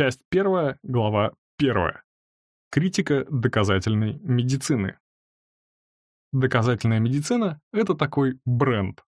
Часть первая, глава первая. Критика доказательной медицины. Доказательная медицина — это такой бренд.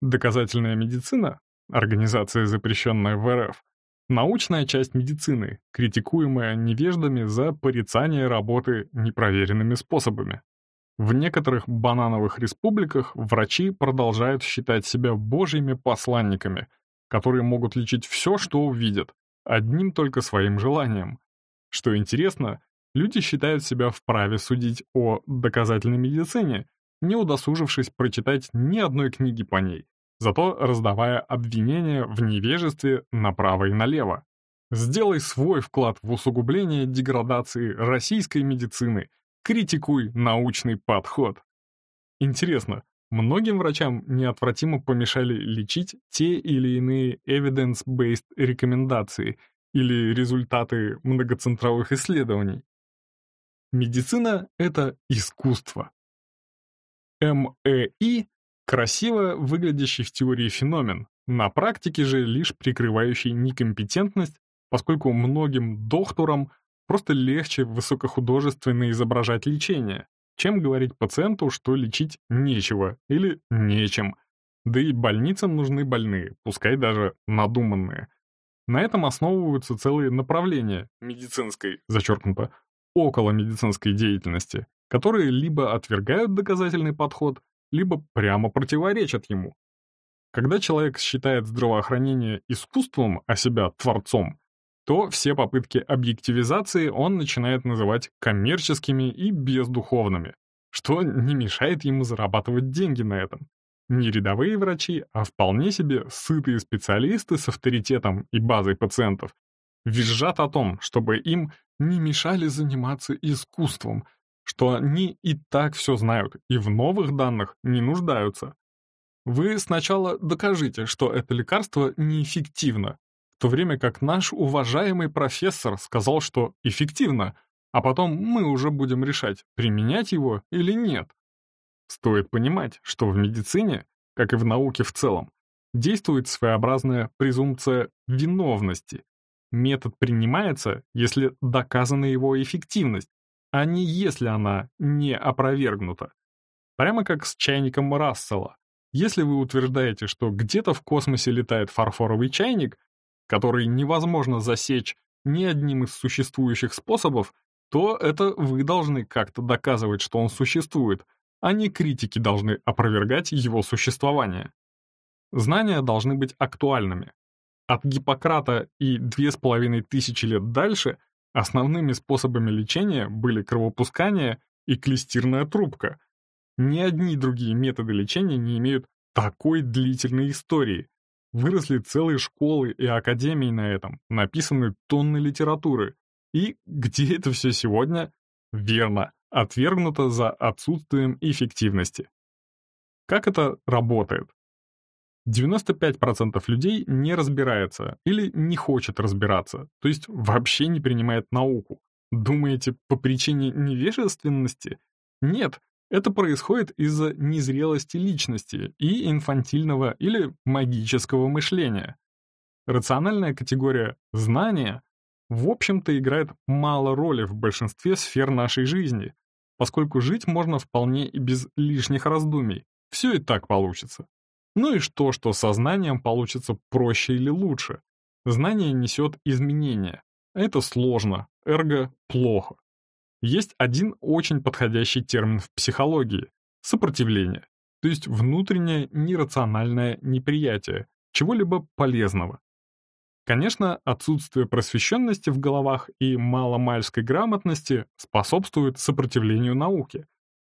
Доказательная медицина — организация, запрещенная в РФ, научная часть медицины, критикуемая невеждами за порицание работы непроверенными способами. В некоторых банановых республиках врачи продолжают считать себя божьими посланниками, которые могут лечить все, что увидят, одним только своим желанием. Что интересно, люди считают себя вправе судить о доказательной медицине, не удосужившись прочитать ни одной книги по ней, зато раздавая обвинения в невежестве направо и налево. Сделай свой вклад в усугубление деградации российской медицины – Критикуй научный подход. Интересно, многим врачам неотвратимо помешали лечить те или иные evidence-based рекомендации или результаты многоцентровых исследований. Медицина — это искусство. МЭИ — красиво выглядящий в теории феномен, на практике же лишь прикрывающий некомпетентность, поскольку многим докторам Просто легче высокохудожественно изображать лечение, чем говорить пациенту, что лечить нечего или нечем. Да и больницам нужны больные, пускай даже надуманные. На этом основываются целые направления медицинской, зачеркнуто, около медицинской деятельности, которые либо отвергают доказательный подход, либо прямо противоречат ему. Когда человек считает здравоохранение искусством, а себя творцом, то все попытки объективизации он начинает называть коммерческими и бездуховными, что не мешает ему зарабатывать деньги на этом. Не рядовые врачи, а вполне себе сытые специалисты с авторитетом и базой пациентов визжат о том, чтобы им не мешали заниматься искусством, что они и так все знают и в новых данных не нуждаются. Вы сначала докажите, что это лекарство неэффективно, то время как наш уважаемый профессор сказал, что эффективно, а потом мы уже будем решать, применять его или нет. Стоит понимать, что в медицине, как и в науке в целом, действует своеобразная презумпция виновности. Метод принимается, если доказана его эффективность, а не если она не опровергнута. Прямо как с чайником Рассела. Если вы утверждаете, что где-то в космосе летает фарфоровый чайник, который невозможно засечь ни одним из существующих способов, то это вы должны как-то доказывать, что он существует, а не критики должны опровергать его существование. Знания должны быть актуальными. От Гиппократа и две с половиной тысячи лет дальше основными способами лечения были кровопускание и клестирная трубка. Ни одни другие методы лечения не имеют такой длительной истории, Выросли целые школы и академии на этом, написаны тонны литературы. И где это все сегодня? Верно, отвергнуто за отсутствием эффективности. Как это работает? 95% людей не разбирается или не хочет разбираться, то есть вообще не принимает науку. Думаете, по причине невежественности? Нет, это происходит из-за незрелости личности и инфантильного или магического мышления. Рациональная категория «знания» в общем-то играет мало роли в большинстве сфер нашей жизни, поскольку жить можно вполне и без лишних раздумий. Все и так получится. Ну и что, что со знанием получится проще или лучше? Знание несет изменения. Это сложно, эрго плохо. Есть один очень подходящий термин в психологии — сопротивление, то есть внутреннее нерациональное неприятие чего-либо полезного. Конечно, отсутствие просвещенности в головах и маломальской грамотности способствует сопротивлению науке,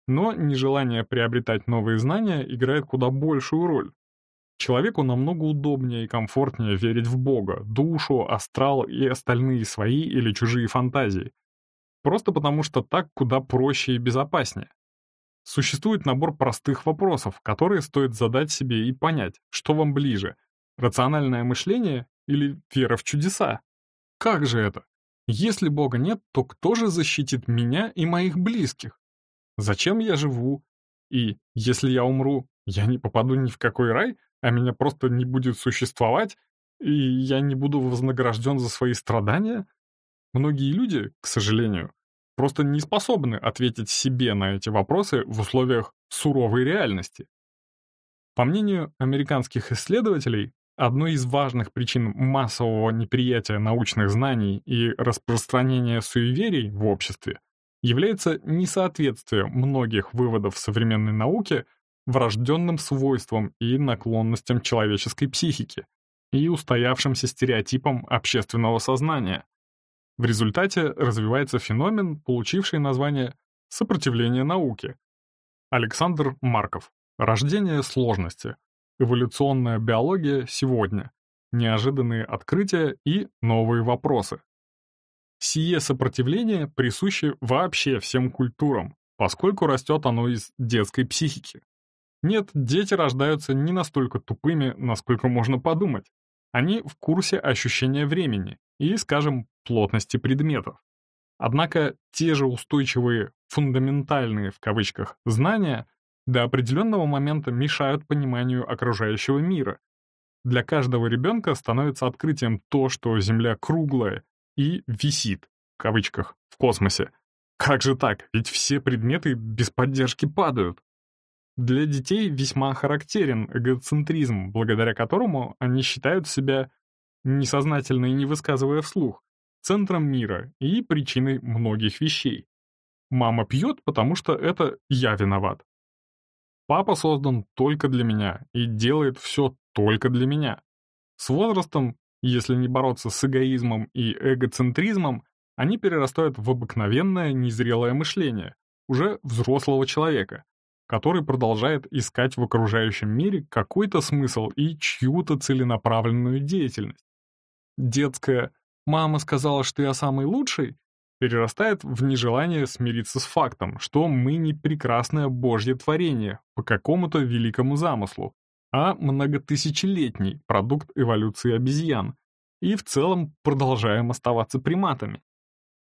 но нежелание приобретать новые знания играет куда большую роль. Человеку намного удобнее и комфортнее верить в Бога, душу, астрал и остальные свои или чужие фантазии, Просто потому, что так куда проще и безопаснее. Существует набор простых вопросов, которые стоит задать себе и понять, что вам ближе — рациональное мышление или вера в чудеса. Как же это? Если Бога нет, то кто же защитит меня и моих близких? Зачем я живу? И если я умру, я не попаду ни в какой рай, а меня просто не будет существовать? и я не буду вознагражден за свои страдания? Многие люди, к сожалению, просто не способны ответить себе на эти вопросы в условиях суровой реальности. По мнению американских исследователей, одной из важных причин массового неприятия научных знаний и распространения суеверий в обществе является несоответствие многих выводов современной науки врожденным свойствам и наклонностям человеческой психики и устоявшимся стереотипам общественного сознания. В результате развивается феномен, получивший название «сопротивление науке». Александр Марков. Рождение сложности. Эволюционная биология сегодня. Неожиданные открытия и новые вопросы. Сие сопротивление присуще вообще всем культурам, поскольку растет оно из детской психики. Нет, дети рождаются не настолько тупыми, насколько можно подумать. Они в курсе ощущения времени и, скажем, плотности предметов. Однако те же устойчивые, фундаментальные в кавычках знания до определенного момента мешают пониманию окружающего мира. Для каждого ребенка становится открытием то, что Земля круглая и «висит» в кавычках в космосе. Как же так? Ведь все предметы без поддержки падают. Для детей весьма характерен эгоцентризм, благодаря которому они считают себя, несознательно и не высказывая вслух, центром мира и причиной многих вещей. Мама пьет, потому что это я виноват. Папа создан только для меня и делает все только для меня. С возрастом, если не бороться с эгоизмом и эгоцентризмом, они перерастают в обыкновенное незрелое мышление, уже взрослого человека, который продолжает искать в окружающем мире какой-то смысл и чью-то целенаправленную деятельность. Детское «мама сказала, что я самый лучший» перерастает в нежелание смириться с фактом, что мы не прекрасное божье творение по какому-то великому замыслу, а многотысячелетний продукт эволюции обезьян, и в целом продолжаем оставаться приматами.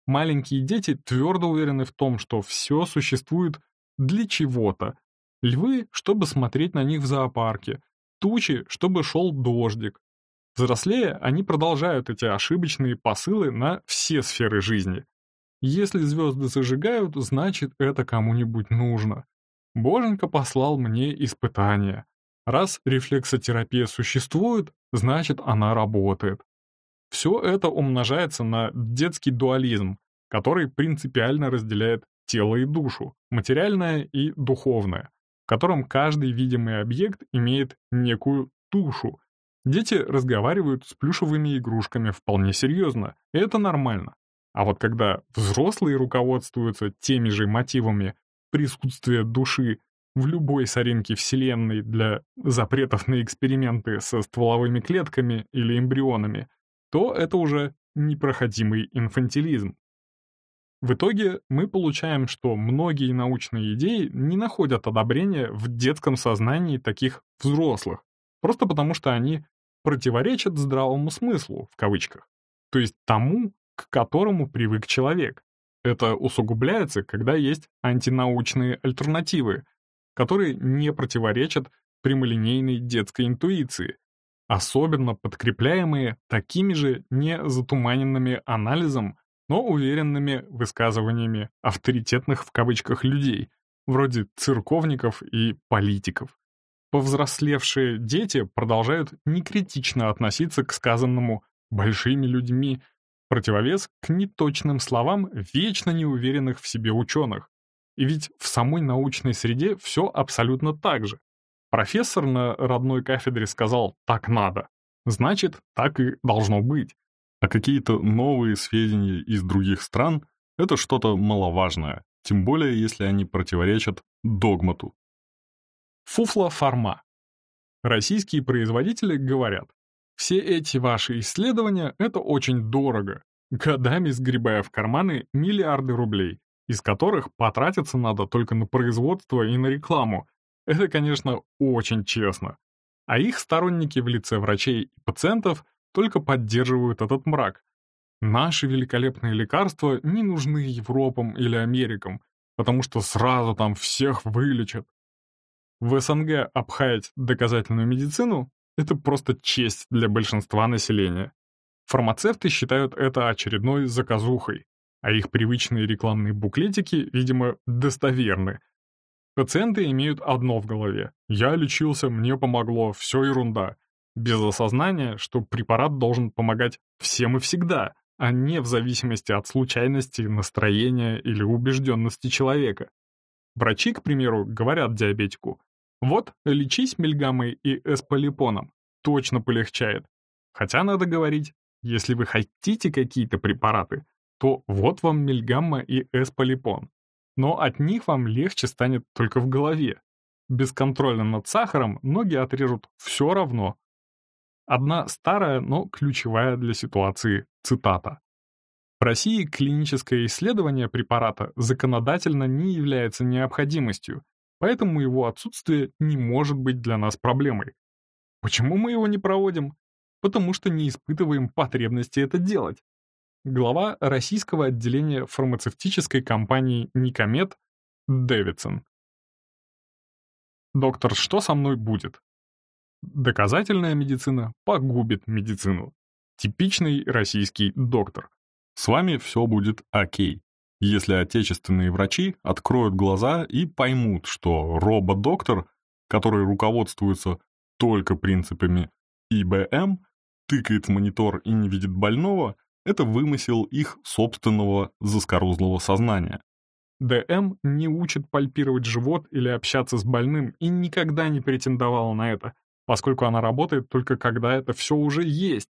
Маленькие дети твердо уверены в том, что все существует для чего-то. Львы, чтобы смотреть на них в зоопарке, тучи, чтобы шел дождик. Взрослея, они продолжают эти ошибочные посылы на все сферы жизни. Если звезды зажигают, значит это кому-нибудь нужно. Боженька послал мне испытание. Раз рефлексотерапия существует, значит она работает. Все это умножается на детский дуализм, который принципиально разделяет тело и душу, материальное и духовное, в котором каждый видимый объект имеет некую душу. Дети разговаривают с плюшевыми игрушками вполне серьезно, и это нормально. А вот когда взрослые руководствуются теми же мотивами присутствия души в любой соринке Вселенной для запретов на эксперименты со стволовыми клетками или эмбрионами, то это уже непроходимый инфантилизм. В итоге мы получаем, что многие научные идеи не находят одобрения в детском сознании таких взрослых, просто потому что они противоречат здравому смыслу, в кавычках, то есть тому, к которому привык человек. Это усугубляется, когда есть антинаучные альтернативы, которые не противоречат прямолинейной детской интуиции, особенно подкрепляемые такими же незатуманенными анализом но уверенными высказываниями авторитетных в кавычках людей, вроде церковников и политиков. Повзрослевшие дети продолжают некритично относиться к сказанному большими людьми, противовес к неточным словам вечно неуверенных в себе ученых. И ведь в самой научной среде все абсолютно так же. Профессор на родной кафедре сказал «так надо», значит, так и должно быть. А какие-то новые сведения из других стран — это что-то маловажное, тем более если они противоречат догмату. Фуфла-форма. Российские производители говорят, все эти ваши исследования — это очень дорого, годами сгребая в карманы миллиарды рублей, из которых потратиться надо только на производство и на рекламу. Это, конечно, очень честно. А их сторонники в лице врачей и пациентов — только поддерживают этот мрак. Наши великолепные лекарства не нужны Европам или Америкам, потому что сразу там всех вылечат. В СНГ обхаять доказательную медицину это просто честь для большинства населения. Фармацевты считают это очередной заказухой, а их привычные рекламные буклетики, видимо, достоверны. Пациенты имеют одно в голове. «Я лечился, мне помогло, все ерунда». Без осознания, что препарат должен помогать всем и всегда, а не в зависимости от случайности, настроения или убежденности человека. Врачи, к примеру, говорят диабетику, вот, лечись мельгамой и эсполипоном, точно полегчает. Хотя надо говорить, если вы хотите какие-то препараты, то вот вам мельгамма и эсполипон. Но от них вам легче станет только в голове. Без контроля над сахаром ноги отрежут все равно. Одна старая, но ключевая для ситуации цитата. В России клиническое исследование препарата законодательно не является необходимостью, поэтому его отсутствие не может быть для нас проблемой. Почему мы его не проводим? Потому что не испытываем потребности это делать. Глава российского отделения фармацевтической компании «Никомед» Дэвидсон. «Доктор, что со мной будет?» Доказательная медицина погубит медицину. Типичный российский доктор. С вами все будет окей если отечественные врачи откроют глаза и поймут, что робот-доктор, который руководствуется только принципами ИБМ, тыкает в монитор и не видит больного, это вымысел их собственного заскорузлого сознания. ДМ не учит пальпировать живот или общаться с больным и никогда не претендовала на это, поскольку она работает только когда это все уже есть.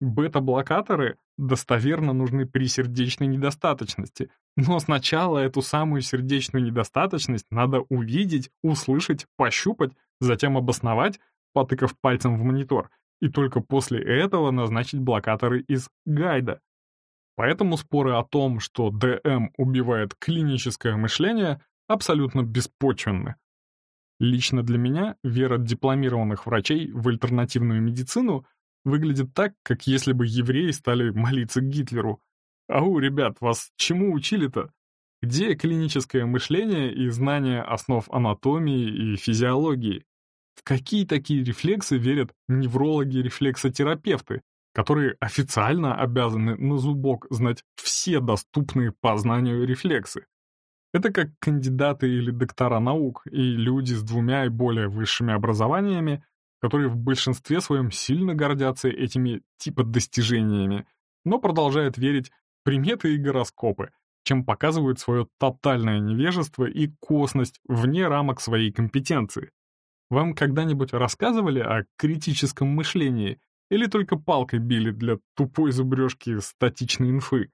Бета-блокаторы достоверно нужны при сердечной недостаточности, но сначала эту самую сердечную недостаточность надо увидеть, услышать, пощупать, затем обосновать, потыкав пальцем в монитор, и только после этого назначить блокаторы из гайда. Поэтому споры о том, что ДМ убивает клиническое мышление, абсолютно беспочвенны. Лично для меня вера дипломированных врачей в альтернативную медицину — выглядит так, как если бы евреи стали молиться Гитлеру. Ау, ребят, вас чему учили-то? Где клиническое мышление и знание основ анатомии и физиологии? В какие такие рефлексы верят неврологи-рефлексотерапевты, которые официально обязаны на зубок знать все доступные по знанию рефлексы? Это как кандидаты или доктора наук и люди с двумя и более высшими образованиями которые в большинстве своем сильно гордятся этими типа достижениями, но продолжают верить в приметы и гороскопы, чем показывают свое тотальное невежество и косность вне рамок своей компетенции. Вам когда-нибудь рассказывали о критическом мышлении или только палкой били для тупой зубрежки статичной инфы?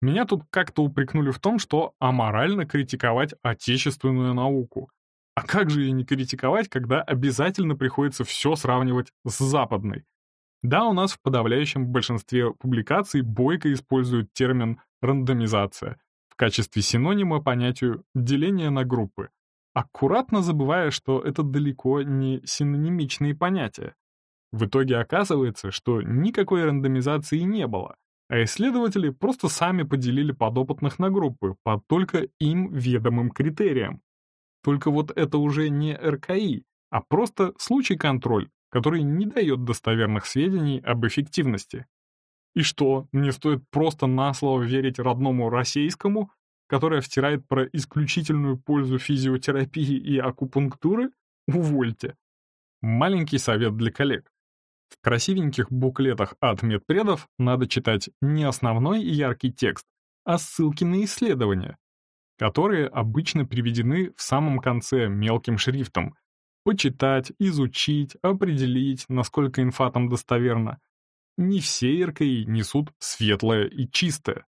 Меня тут как-то упрекнули в том, что аморально критиковать отечественную науку, а как же ее не критиковать, когда обязательно приходится все сравнивать с западной? Да, у нас в подавляющем большинстве публикаций бойко используют термин «рандомизация» в качестве синонима понятию «деление на группы», аккуратно забывая, что это далеко не синонимичные понятия. В итоге оказывается, что никакой рандомизации не было, а исследователи просто сами поделили подопытных на группы по только им ведомым критериям. Только вот это уже не РКИ, а просто случай-контроль, который не дает достоверных сведений об эффективности. И что, мне стоит просто на слово верить родному российскому, которое втирает про исключительную пользу физиотерапии и акупунктуры? Увольте. Маленький совет для коллег. В красивеньких буклетах от медпредов надо читать не основной яркий текст, а ссылки на исследования, которые обычно приведены в самом конце мелким шрифтом. Почитать, изучить, определить, насколько инфа там достоверна. Не все РКИ несут светлое и чистое.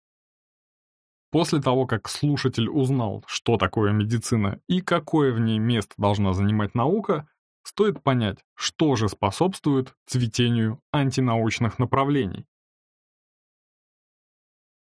После того, как слушатель узнал, что такое медицина и какое в ней место должна занимать наука, стоит понять, что же способствует цветению антинаучных направлений.